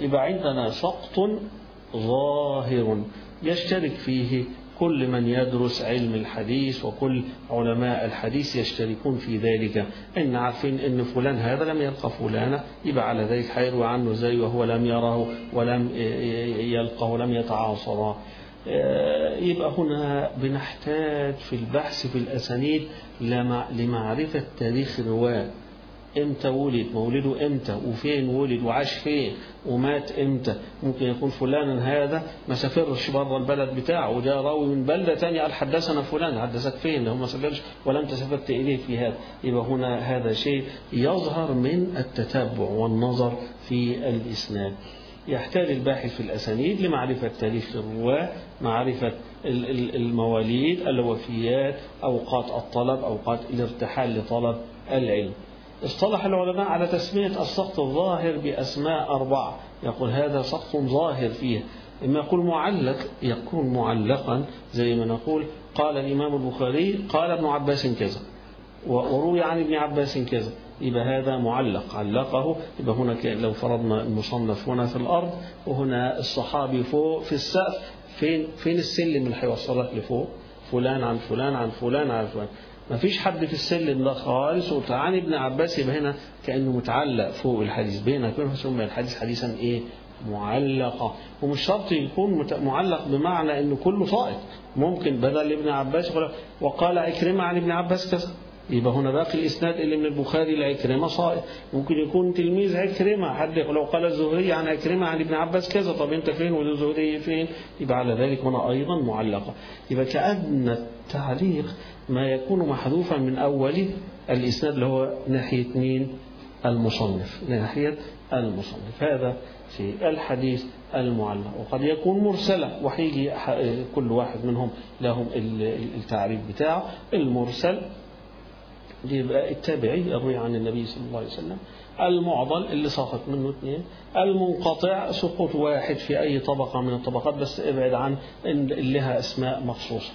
يبقى عندنا سقط ظاهر يشترك فيه كل من يدرس علم الحديث وكل علماء الحديث يشتركون في ذلك. إن عارفين إن فلان هذا لم يلقى فلانا يبقى على ذلك حيروي عنه زي وهو لم يره ولم يلقى ولم يتعاصره. يبقى هنا بنحتاج في البحث في الأسانيد لمعرفة تاريخ الرواة. إمتى ولد؟ مولده إمتى؟ وفين ولد؟ وعاش فين؟ ومات إمتى؟ ممكن يكون فلانا هذا ما سافرش بره البلد بتاعه وده راوي من بلدة ثانية قال حدثنا فلان حدثك فين؟ هو ما سافرش ولا انت سافرت إليه في هذا. يبقى هنا هذا شيء يظهر من التتبع والنظر في الإسناد. يحتاج الباحث في الأسانيد لمعرفة تاريخ الرواة معرفة المواليد الوفيات أوقات الطلب أوقات الارتحال لطلب العلم. اصطلح العلماء على تسمية السقط الظاهر بأسماء أربعة. يقول هذا سقط ظاهر فيه. إما يقول معلق يكون معلقا زي ما نقول. قال الإمام البخاري قال ابن عباس كذا. وروي عن ابن عباس كذا. يبقى هذا معلق. علقه. يبقى هنا لو فرضنا المصنف هنا في الأرض وهنا الصحابي فوق في السقف. فين فين السلم اللي هيوصلك لفوق. فلان عن فلان عن فلان عن فلان. ما فيش حد في السلم ده خالص وعن ابن عباس يبقى هنا كأنه متعلق فوق الحديث. بينك وبين الحديث حديثا إيه؟ معلقة. ومش شرط يكون معلق بمعنى إنه كله سائط ممكن بدل ابن عباس وقال عكرمة عن ابن عباس كذا. يبقى هنا باقي الإسناد اللي من البخاري لعكرمة صائب ممكن يكون تلميذ عكرمة. حد لو قال الزهري عن عكرمة عن ابن عباس كذا طب أنت فين والزهري فين؟ يبقى على ذلك هنا أيضا معلقة. يبقى كأن التعليق ما يكون محذوفا من أول الإسناد اللي هو ناحية مين؟ المصنف. ناحية المصنف. هذا في الحديث المعلق. وقد يكون مرسلا. وحيجي كل واحد منهم لهم التعريف بتاعه. المرسل التابعي يروي عن النبي صلى الله عليه وسلم. المعضل اللي سقط منه اثنين. المنقطع سقوط واحد في أي طبقة من الطبقات بس ابعد عن اللي لها أسماء مخصوصة.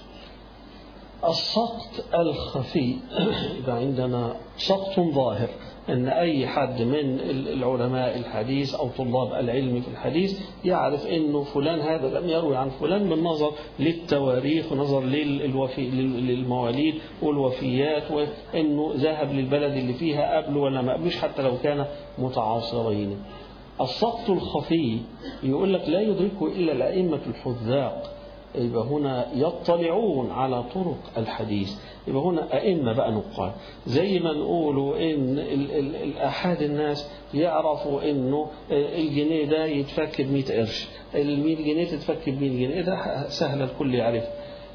السقط الخفي. يبقى عندنا سقط ظاهر أن أي حد من العلماء الحديث أو طلاب العلم في الحديث يعرف أنه فلان هذا لم يروي عن فلان بالنظر للتواريخ ونظر للوفي للمواليد والوفيات وأنه ذهب للبلد اللي فيها قبله ولا ما قبلوش حتى لو كان متعاصرين. السقط الخفي يقول لك لا يدركه إلا الأئمة الحذاق. يبقى هنا يطلعون على طرق الحديث. يبقى هنا أئمة بقى نقال. زي ما نقولوا إن الأحد الناس يعرفوا إنه الجنيه ده يتفك ب 100 قرش. ال 100 جنيه تتفك ب 100 جنيه ده سهل الكل يعرف.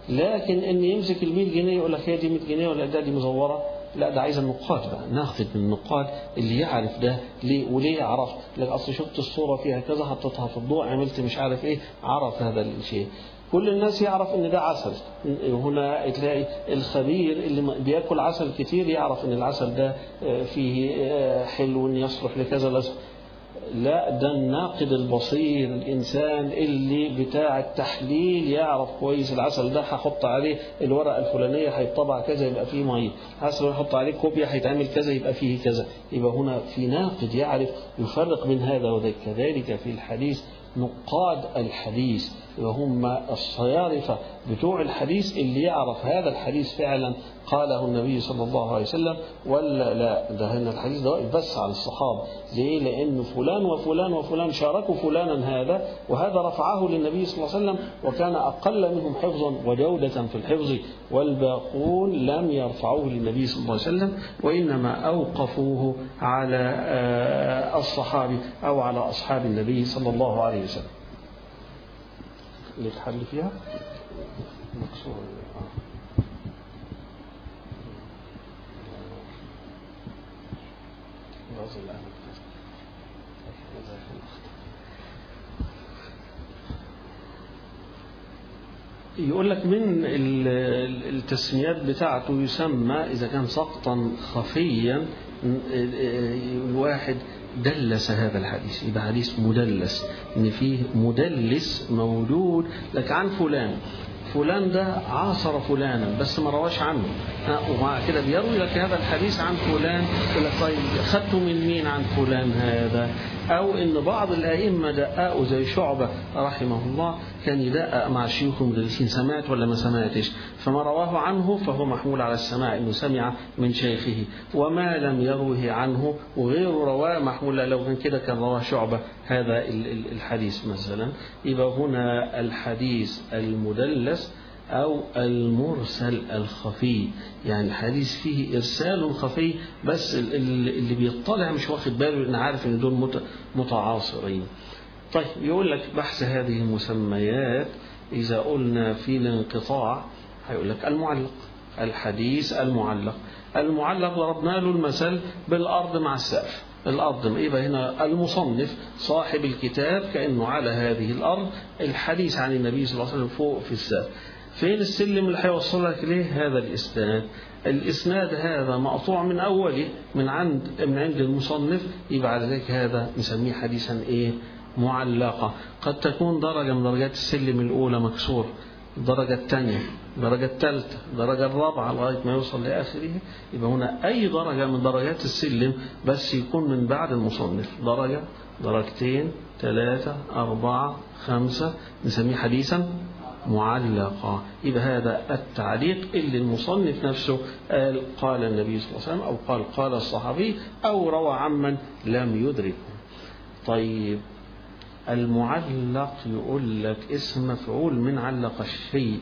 لكن إن يمسك ال 100 جنيه يقول لك هي دي 100 جنيه ولا ده دي مزورة؟ لا ده عايز النقاد بقى. ناخد من النقاد اللي يعرف ده ليه وليه يعرف لك أصل شفت الصورة فيها كذا حطيتها في الضوء عملت مش عارف إيه عرف هذا الشيء. كل الناس يعرف إن ده عسل. هنا تلاقي الخبير اللي بيأكل عسل كتير يعرف إن العسل ده فيه حلو يصلح لكذا لازم لا ده الناقد البصير الإنسان اللي بتاع التحليل يعرف كويس العسل ده هحط عليه الورقة الفلانية هيطبع كذا يبقى فيه مية. عسل يحط عليه كوبيا هيتعمل كذا يبقى فيه كذا. يبقى هنا في ناقد يعرف يفرق بين هذا وذاك. كذلك في الحديث نقاد الحديث وهم الصيارفة بتوع الحديث اللي يعرف هذا الحديث فعلا قاله النبي صلى الله عليه وسلم. ولا لا ده هنا الحديث ده واقف بس على الصحابة. ليه؟ لأن فلان وفلان وفلان شاركوا فلانا هذا وهذا رفعه للنبي صلى الله عليه وسلم وكان أقل منهم حفظا وجودة في الحفظ. والباقون لم يرفعوه للنبي صلى الله عليه وسلم وإنما أوقفوه على الصحابي أو على أصحاب النبي صلى الله عليه وسلم ليك حل فيها؟ مكسور. يقول لك من التسميات بتاعته يسمى إذا كان سقطا خفيا الواحد دلس هذا الحديث. يبقى حديث مدلس. إن فيه مدلس موجود لك عن فلان. فلان ده عاصر فلانا بس ما رواش عنه. ومع كده بيروي لك هذا الحديث عن فلان. يقول لك طيب خدته من مين عن فلان هذا؟ أو إن بعض الأئمة دققوا زي شعبة رحمه الله كان يدقق مع شيوخ المدرسين سمعت ولا ما سمعتش. فما رواه عنه فهو محمول على السماع إنه سمع من شيخه. وما لم يروه عنه وغيره رواه محمول لو كان كده كان رواه شعبة. هذا الحديث مثلا. يبقى هنا الحديث المدلس أو المرسل الخفي. يعني حديث فيه إرسال خفي بس اللي بيطلع مش واخد باله لأن عارف إن دول متعاصرين. طيب يقول لك بحث هذه المسميات إذا قلنا في الانقطاع هيقول لك المعلق الحديث المعلق. المعلق ضربنا له المثل بالأرض مع السقف. الأرض يبقى هنا المصنف صاحب الكتاب كأنه على هذه الأرض الحديث عن النبي صلى الله عليه وسلم فوق في السقف. فين السلم اللي هيوصلك ليه هذا الإسناد. الإسناد هذا مقطوع من أوله من عند من عند المصنف يبقى على ذلك هذا نسميه حديثا إيه؟ معلقة. قد تكون درجة من درجات السلم الأولى مكسور الدرجة الثانية الدرجة الثالثة الدرجة الرابعة لغاية ما يوصل لآخره. يبقى هنا أي درجة من درجات السلم بس يكون من بعد المصنف. درجة درجتين ثلاثة أربعة خمسة نسميه حديثا معلقة. يبقى هذا التعليق اللي المصنف نفسه قال قال النبي صلى الله عليه وسلم أو قال قال الصحابي أو روى عمن لم يدركه طيب المعلق يقول لك اسم مفعول من علق الشيء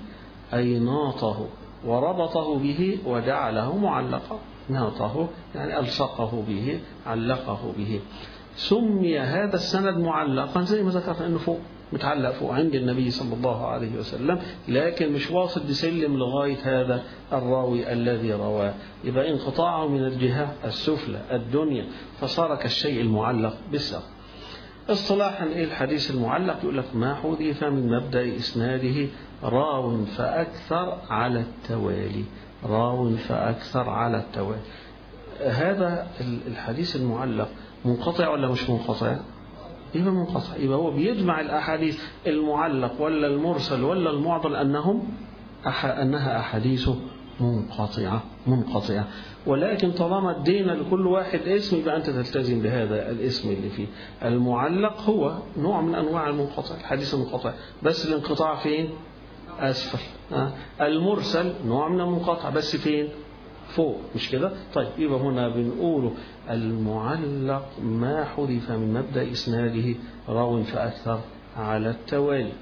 أي ناطه وربطه به وجعله معلقا ناطه يعني ألصقه به علقه به. سمي هذا السند معلقا زي ما ذكرنا أنه فوق. متعلق فوق عند النبي صلى الله عليه وسلم لكن مش واصل بسلم لغاية هذا الراوي الذي رواه. يبقى انقطاعه من الجهة السفلى الدنيا فصار كالشيء المعلق بالسقف اصطلاحا إيه الحديث المعلق يقول لك ما حذف من مبدأ إسناده؟ راو فأكثر على التوالي. راو فأكثر على التوالي. هذا الحديث المعلق منقطع ولا مش منقطع؟ يبقى منقطع يبقى هو بيجمع الأحاديث المعلق ولا المرسل ولا المعضل أنهم أح أنها أحاديث منقطعة منقطعة. ولكن طالما ادينا لكل واحد اسم يبقى أنت تلتزم بهذا الاسم اللي فيه. المعلق هو نوع من أنواع المنقطع الحديث المنقطع. بس الانقطاع فين؟ أسفل. المرسل نوع من المنقطع بس فين؟ فوق مش كده؟ طيب يبقى هنا بنقول المعلق ما حذف من مبدأ إسناده راو فأكثر على التوالي.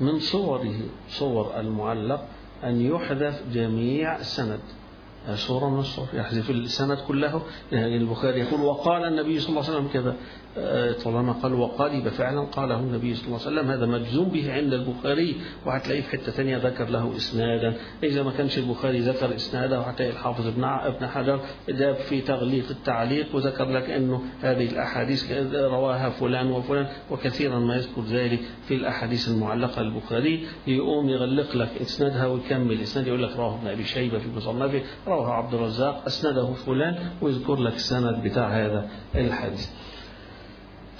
من صوره صور المعلق أن يحذف جميع السند صورة من الصور يحذف السند كله. يعني البخاري يقول وقال النبي صلى الله عليه وسلم كذا. طالما قال وقال يبقى فعلا قاله النبي صلى الله عليه وسلم هذا مجزوم به عند البخاري وهتلاقيه في حتة ثانية ذكر له إسنادا. إذا ما كانش البخاري ذكر اسنادا وهتلاقي الحافظ ابن ابن حجر جاب في تغليق التعليق وذكر لك إنه هذه الأحاديث رواها فلان وفلان وكثيرا ما يذكر ذلك في الأحاديث المعلقة للبخاري. يقوم يغلق لك اسنادها ويكمل اسناد يقول لك رواه ابن أبي شيبة في مصنفه رواه عبد الرزاق اسنده فلان ويذكر لك السند بتاع هذا الحديث.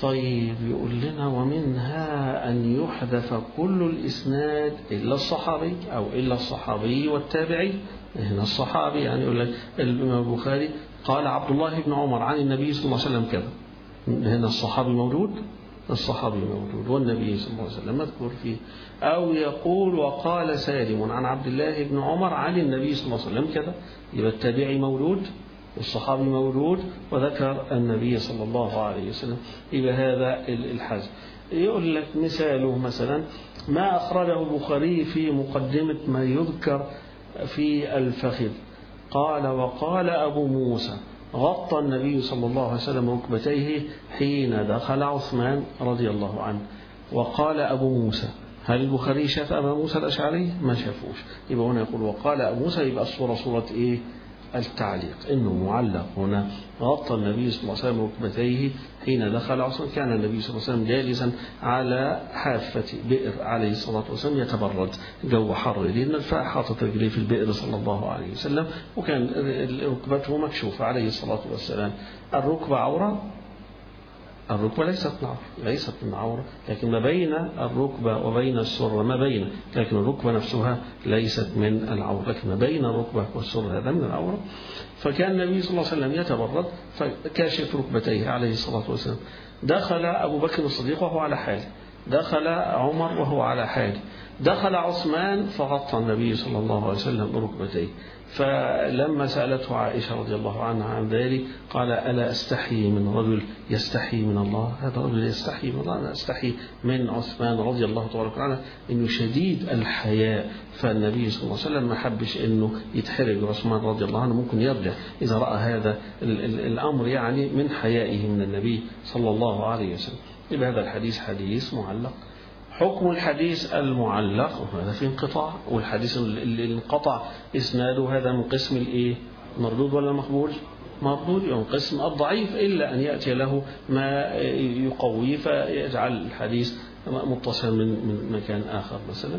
طيب يقول لنا ومنها أن يحذف كل الإسناد إلا الصحابي أو إلا الصحابي والتابعي. هنا الصحابي يعني يقول لك البخاري قال عبد الله بن عمر عن النبي صلى الله عليه وسلم كذا. هنا الصحابي موجود الصحابي موجود والنبي صلى الله عليه وسلم مذكور فيه. أو يقول وقال سالم عن عبد الله بن عمر عن النبي صلى الله عليه وسلم كذا. يبقى التابعي موجود والصحابي موجود وذكر النبي صلى الله عليه وسلم. إلى هذا الحزم يقول لك مثاله مثلا ما أخرجه البخاري في مقدمة ما يذكر في الفخذ. قال وقال أبو موسى غطى النبي صلى الله عليه وسلم ركبتيه حين دخل عثمان رضي الله عنه. وقال أبو موسى هل البخاري شاف أبا موسى الأشعري؟ ما شافوش. يبقى هنا يقول وقال أبو موسى يبقى الصورة صورة إيه؟ التعليق. إنه معلق هنا غطى النبي صلى الله عليه وسلم ركبتيه حين دخل عصر كان النبي صلى الله عليه وسلم جالسا على حافة بئر عليه الصلاة والسلام يتبرد جو حر لأن الفاء حاطط رجليه في البئر صلى الله عليه وسلم وكان ركبته مكشوفة عليه الصلاة والسلام. الركبة عورة الركبة ليست من عورة ليست من عورة لكن ما بين الركبة وبين السرة ما بين لكن الركبة نفسها ليست من العورة لكن ما بين الركبة والسرة هذا من العورة. فكان النبي صلى الله عليه وسلم يتبرد فكاشف ركبتيه عليه الصلاة والسلام. دخل أبو بكر الصديق وهو على حاله دخل عمر وهو على حاله دخل عثمان فغطى النبي صلى الله عليه وسلم بركبتيه. فلما سألته عائشة رضي الله عنها عن ذلك قال ألا أستحي من رجل يستحي من الله؟ هذا رجل يستحي من الله. أنا أستحي من عثمان رضي الله تبارك عنه إنه شديد الحياء. فالنبي صلى الله عليه وسلم ما حبش إنه يتحرج عثمان رضي الله عنه ممكن يرجع. إذا رأى هذا الأمر يعني من حيائه من النبي صلى الله عليه وسلم. يبقى هذا الحديث حديث معلق. حكم الحديث المعلق هذا في انقطاع والحديث اللي انقطع إسناده هذا من قسم الإيه؟ مردود ولا مقبول مردود من قسم الضعيف إلا أن يأتي له ما يقويه فيجعل الحديث متصل من من مكان آخر مثلا.